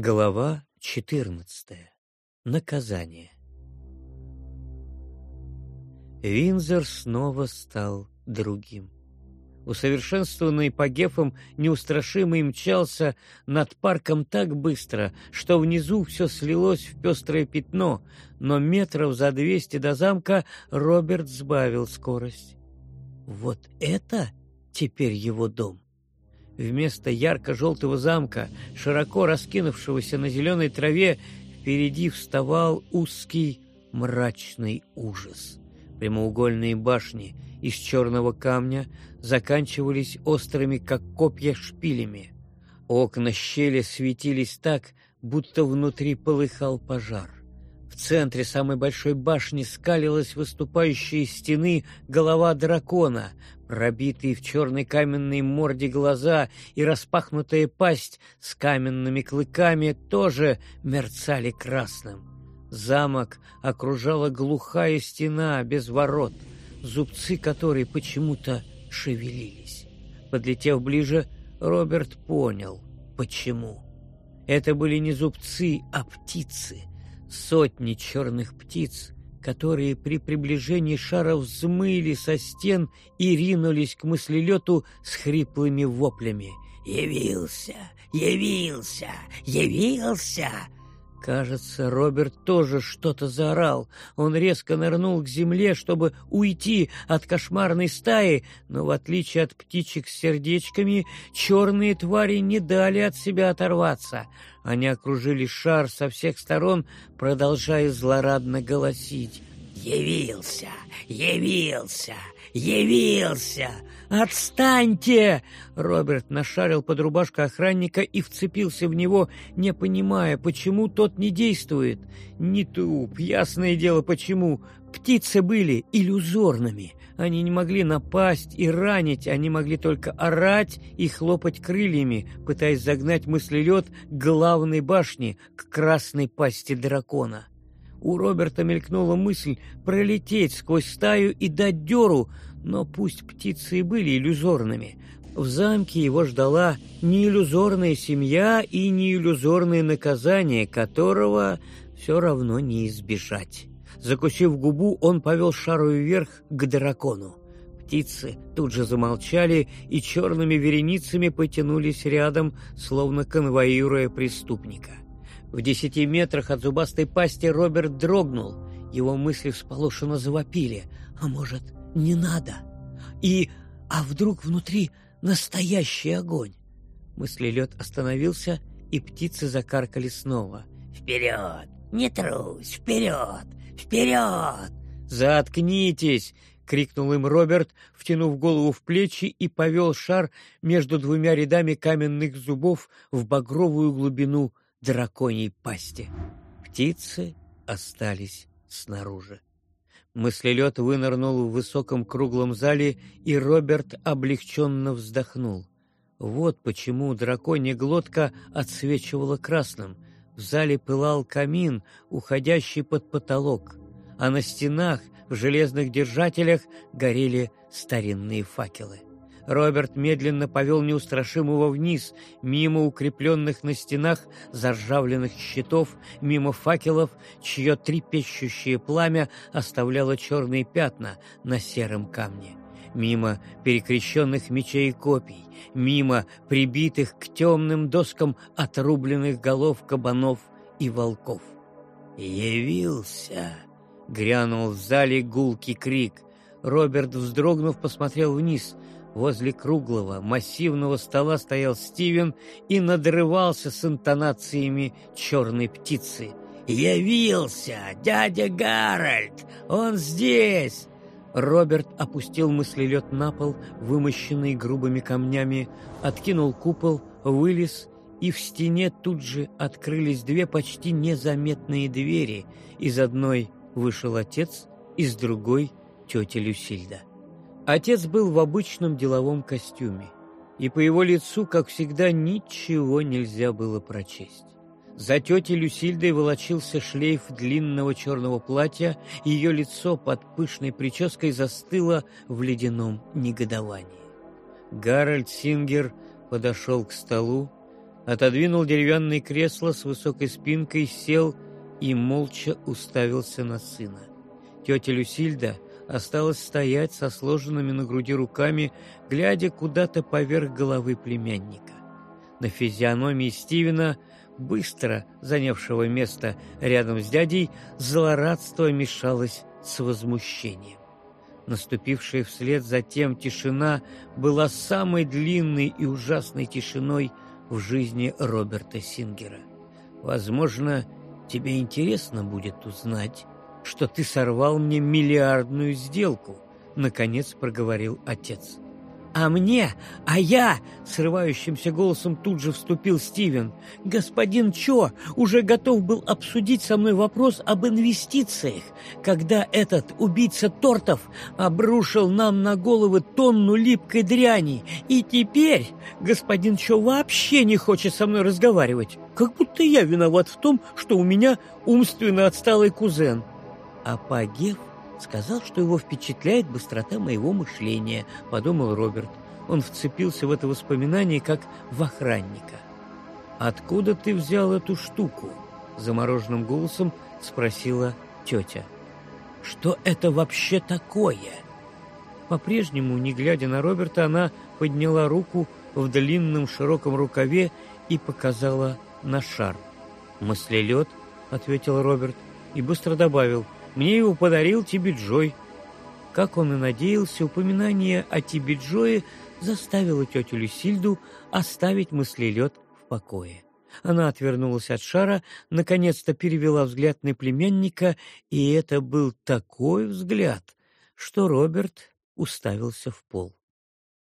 Глава 14. Наказание. Винзор снова стал другим. Усовершенствованный по гефам неустрашимый мчался над парком так быстро, что внизу все слилось в пестрое пятно, но метров за двести до замка Роберт сбавил скорость. Вот это теперь его дом. Вместо ярко-желтого замка, широко раскинувшегося на зеленой траве, впереди вставал узкий мрачный ужас. Прямоугольные башни из черного камня заканчивались острыми, как копья, шпилями. Окна щели светились так, будто внутри полыхал пожар. В центре самой большой башни скалилась выступающая из стены голова дракона, пробитые в черной каменной морде глаза и распахнутая пасть с каменными клыками тоже мерцали красным. Замок окружала глухая стена без ворот, зубцы которой почему-то шевелились. Подлетев ближе, Роберт понял, почему. Это были не зубцы, а птицы. Сотни черных птиц, которые при приближении шара взмыли со стен и ринулись к мыслелету с хриплыми воплями. «Явился! Явился! Явился!» Кажется, Роберт тоже что-то заорал. Он резко нырнул к земле, чтобы уйти от кошмарной стаи, но в отличие от птичек с сердечками, черные твари не дали от себя оторваться. Они окружили шар со всех сторон, продолжая злорадно голосить. «Явился! Явился! Явился! Отстаньте!» Роберт нашарил под рубашкой охранника и вцепился в него, не понимая, почему тот не действует. Не туп, ясное дело почему. Птицы были иллюзорными. Они не могли напасть и ранить, они могли только орать и хлопать крыльями, пытаясь загнать мыслелед к главной башне, к красной пасти дракона. У Роберта мелькнула мысль пролететь сквозь стаю и дать дёру, но пусть птицы и были иллюзорными. В замке его ждала не иллюзорная семья и не иллюзорное наказание, которого все равно не избежать. Закусив губу, он повел шару вверх к дракону. Птицы тут же замолчали и черными вереницами потянулись рядом, словно конвоируя преступника. В десяти метрах от зубастой пасти Роберт дрогнул. Его мысли всполошенно завопили. А может, не надо? И... А вдруг внутри настоящий огонь? Мыслелед остановился, и птицы закаркали снова. «Вперед! Не трусь! Вперед! Вперед!» «Заткнитесь!» — крикнул им Роберт, втянув голову в плечи и повел шар между двумя рядами каменных зубов в багровую глубину драконьей пасти. Птицы остались снаружи. Мыслелед вынырнул в высоком круглом зале, и Роберт облегченно вздохнул. Вот почему драконья глотка отсвечивала красным. В зале пылал камин, уходящий под потолок, а на стенах в железных держателях горели старинные факелы. Роберт медленно повел неустрашимого вниз, мимо укрепленных на стенах заржавленных щитов, мимо факелов, чье трепещущее пламя оставляло черные пятна на сером камне мимо перекрещенных мечей и копий, мимо прибитых к темным доскам отрубленных голов кабанов и волков. «Явился!» — грянул в зале гулкий крик. Роберт, вздрогнув, посмотрел вниз — Возле круглого, массивного стола стоял Стивен и надрывался с интонациями черной птицы. «Явился! Дядя Гарольд! Он здесь!» Роберт опустил мыслелед на пол, вымощенный грубыми камнями, откинул купол, вылез, и в стене тут же открылись две почти незаметные двери. Из одной вышел отец, из другой — тетя Люсильда. Отец был в обычном деловом костюме, и по его лицу, как всегда, ничего нельзя было прочесть. За тетей Люсильдой волочился шлейф длинного черного платья, и ее лицо под пышной прической застыло в ледяном негодовании. Гарольд Сингер подошел к столу, отодвинул деревянное кресло с высокой спинкой, сел и молча уставился на сына. Тетя Люсильда осталась стоять со сложенными на груди руками, глядя куда-то поверх головы племянника. На физиономии Стивена, быстро занявшего место рядом с дядей, злорадство мешалось с возмущением. Наступившая вслед за тем тишина была самой длинной и ужасной тишиной в жизни Роберта Сингера. Возможно, тебе интересно будет узнать, что ты сорвал мне миллиардную сделку, наконец проговорил отец. «А мне? А я?» — срывающимся голосом тут же вступил Стивен. «Господин Чо уже готов был обсудить со мной вопрос об инвестициях, когда этот убийца тортов обрушил нам на головы тонну липкой дряни. И теперь господин Чо вообще не хочет со мной разговаривать, как будто я виноват в том, что у меня умственно отсталый кузен». А Сказал, что его впечатляет быстрота моего мышления, подумал Роберт. Он вцепился в это воспоминание, как в охранника. «Откуда ты взял эту штуку?» Замороженным голосом спросила тетя. «Что это вообще такое?» По-прежнему, не глядя на Роберта, она подняла руку в длинном широком рукаве и показала на шар. «Мыслелед», — ответил Роберт и быстро добавил — мне его подарил Тибиджой. Как он и надеялся, упоминание о Тибиджое заставило тетю Люсильду оставить мыслелед в покое. Она отвернулась от шара, наконец-то перевела взгляд на племянника, и это был такой взгляд, что Роберт уставился в пол.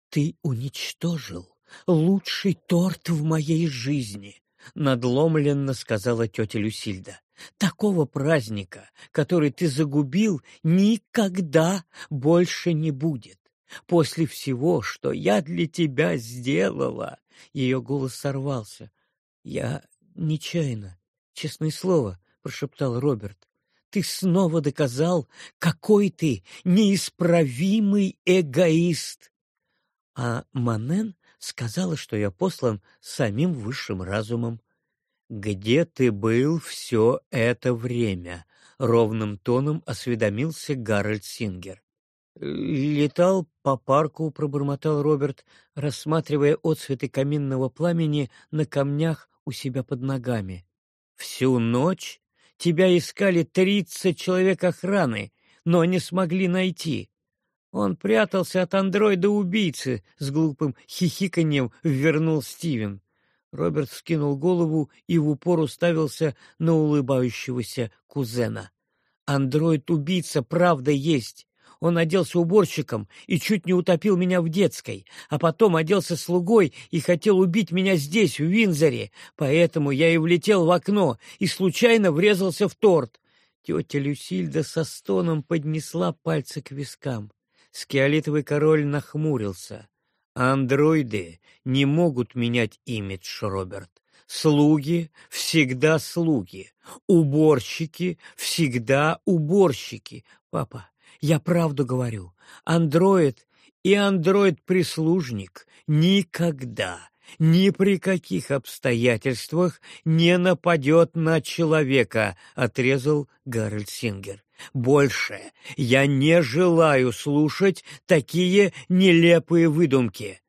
«Ты уничтожил лучший торт в моей жизни», — надломленно сказала тетя Люсильда. Такого праздника, который ты загубил, никогда больше не будет. После всего, что я для тебя сделала, ее голос сорвался. Я нечаянно, честное слово, прошептал Роберт. Ты снова доказал, какой ты неисправимый эгоист. А Манен сказала, что я послан самим высшим разумом. «Где ты был все это время?» — ровным тоном осведомился Гарольд Сингер. «Летал по парку», — пробормотал Роберт, рассматривая отцветы каминного пламени на камнях у себя под ногами. «Всю ночь тебя искали тридцать человек охраны, но не смогли найти. Он прятался от андроида-убийцы», — с глупым хихиканьем вернул Стивен. Роберт вскинул голову и в упор уставился на улыбающегося кузена. «Андроид-убийца, правда, есть. Он оделся уборщиком и чуть не утопил меня в детской, а потом оделся слугой и хотел убить меня здесь, в Винзоре. Поэтому я и влетел в окно и случайно врезался в торт». Тетя Люсильда со стоном поднесла пальцы к вискам. Скиолитовый король нахмурился. Андроиды не могут менять имидж, Роберт. Слуги всегда слуги. Уборщики всегда уборщики. Папа, я правду говорю. Андроид и андроид-прислужник никогда, ни при каких обстоятельствах не нападет на человека, отрезал Гарольд Сингер. Больше я не желаю слушать такие нелепые выдумки.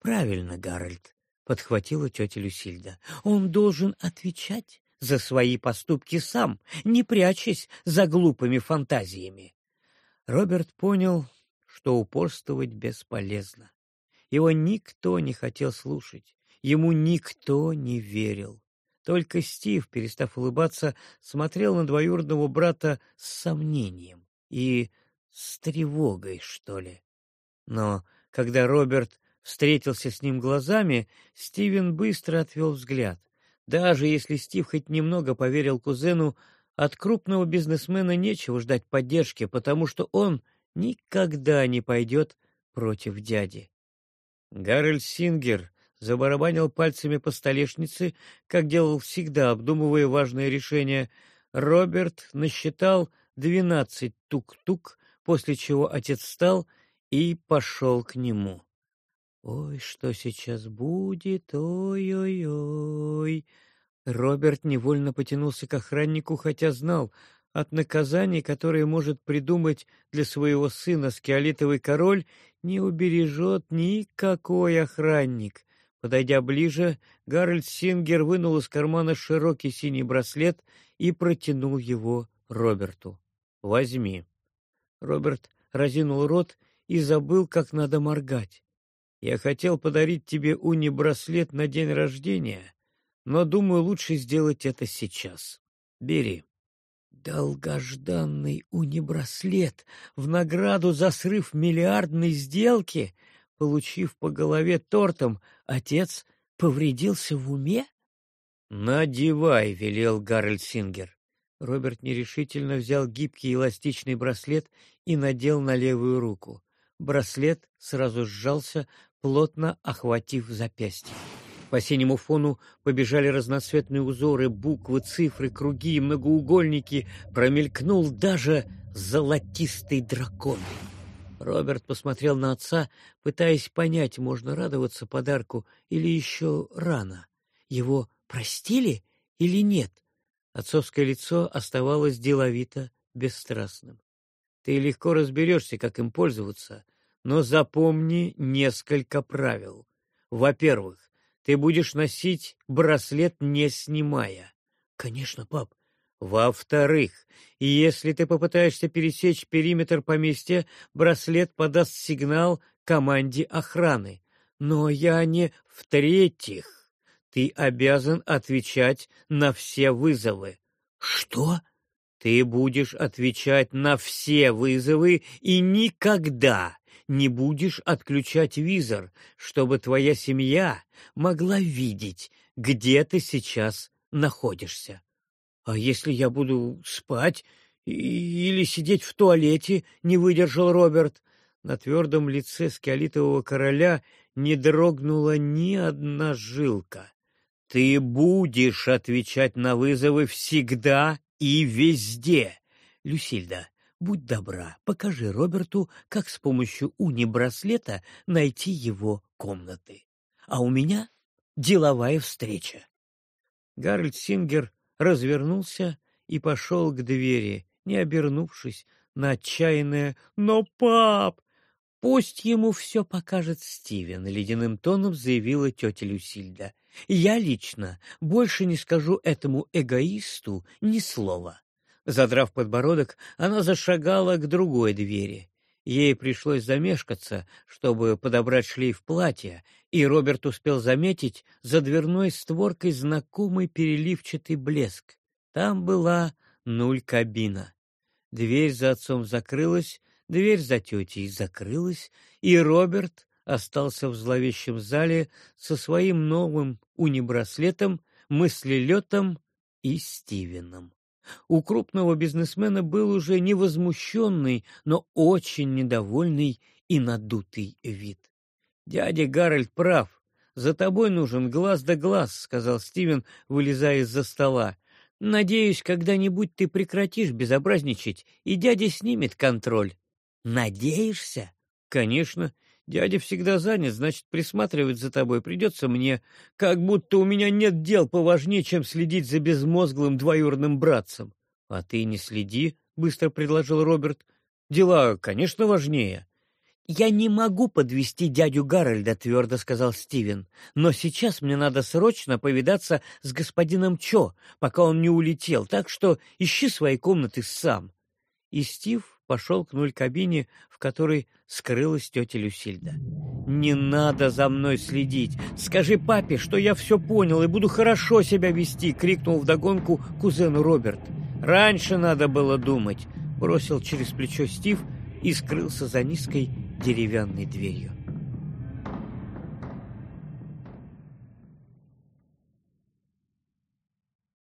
Правильно, Гарольд, подхватила тетя Люсильда. Он должен отвечать за свои поступки сам, не прячась за глупыми фантазиями. Роберт понял, что упорствовать бесполезно. Его никто не хотел слушать, ему никто не верил. Только Стив, перестав улыбаться, смотрел на двоюродного брата с сомнением и с тревогой, что ли. Но когда Роберт встретился с ним глазами, Стивен быстро отвел взгляд. Даже если Стив хоть немного поверил кузену, от крупного бизнесмена нечего ждать поддержки, потому что он никогда не пойдет против дяди. Гарольд Сингер забарабанил пальцами по столешнице, как делал всегда, обдумывая важные решения. Роберт насчитал двенадцать тук-тук, после чего отец встал и пошел к нему. Ой, что сейчас будет? Ой-ой-ой. Роберт невольно потянулся к охраннику, хотя знал, от наказаний, которые может придумать для своего сына скиолитовый король, не убережет никакой охранник. Подойдя ближе, Гарольд Сингер вынул из кармана широкий синий браслет и протянул его Роберту. «Возьми». Роберт разинул рот и забыл, как надо моргать. «Я хотел подарить тебе уни-браслет на день рождения, но думаю, лучше сделать это сейчас. Бери». Долгожданный унибраслет в награду за срыв миллиардной сделки, получив по голове тортом, отец повредился в уме? «Надевай», — велел Гарольд Сингер. Роберт нерешительно взял гибкий эластичный браслет и надел на левую руку. Браслет сразу сжался, плотно охватив запястье. По синему фону побежали разноцветные узоры, буквы, цифры, круги, и многоугольники. Промелькнул даже золотистый дракон. Роберт посмотрел на отца, пытаясь понять, можно радоваться подарку или еще рано. Его простили или нет? Отцовское лицо оставалось деловито бесстрастным. Ты легко разберешься, как им пользоваться, но запомни несколько правил. Во-первых, ты будешь носить браслет, не снимая. Конечно, пап. Во-вторых, если ты попытаешься пересечь периметр поместья, браслет подаст сигнал команде охраны. Но я не... В-третьих, ты обязан отвечать на все вызовы. Что? Ты будешь отвечать на все вызовы и никогда не будешь отключать визор, чтобы твоя семья могла видеть, где ты сейчас находишься. А если я буду спать или сидеть в туалете, не выдержал Роберт. На твердом лице скиолитового короля не дрогнула ни одна жилка. Ты будешь отвечать на вызовы всегда и везде. Люсильда, Будь добра, покажи Роберту, как с помощью уни-браслета найти его комнаты. А у меня деловая встреча. Гарольд Сингер развернулся и пошел к двери, не обернувшись на отчаянное «Но, пап!» «Пусть ему все покажет Стивен», — ледяным тоном заявила тетя Люсильда. «Я лично больше не скажу этому эгоисту ни слова. Задрав подбородок, она зашагала к другой двери. Ей пришлось замешкаться, чтобы подобрать шлейф платья, и Роберт успел заметить за дверной створкой знакомый переливчатый блеск. Там была нуль-кабина. Дверь за отцом закрылась, дверь за тетей закрылась, и Роберт остался в зловещем зале со своим новым унибраслетом, мыслелетом и Стивеном. У крупного бизнесмена был уже не возмущенный, но очень недовольный и надутый вид. «Дядя Гарольд прав. За тобой нужен глаз да глаз», — сказал Стивен, вылезая из-за стола. «Надеюсь, когда-нибудь ты прекратишь безобразничать, и дядя снимет контроль». «Надеешься?» «Конечно. Дядя всегда занят, значит, присматривать за тобой придется мне, как будто у меня нет дел поважнее, чем следить за безмозглым двоюродным братцем. — А ты не следи, — быстро предложил Роберт. — Дела, конечно, важнее. — Я не могу подвести дядю Гарольда, — твердо сказал Стивен. — Но сейчас мне надо срочно повидаться с господином Чо, пока он не улетел, так что ищи свои комнаты сам. И Стив пошел к нуль-кабине, в которой скрылась тетя Люсильда. «Не надо за мной следить! Скажи папе, что я все понял и буду хорошо себя вести!» — крикнул вдогонку кузену Роберт. «Раньше надо было думать!» — бросил через плечо Стив и скрылся за низкой деревянной дверью.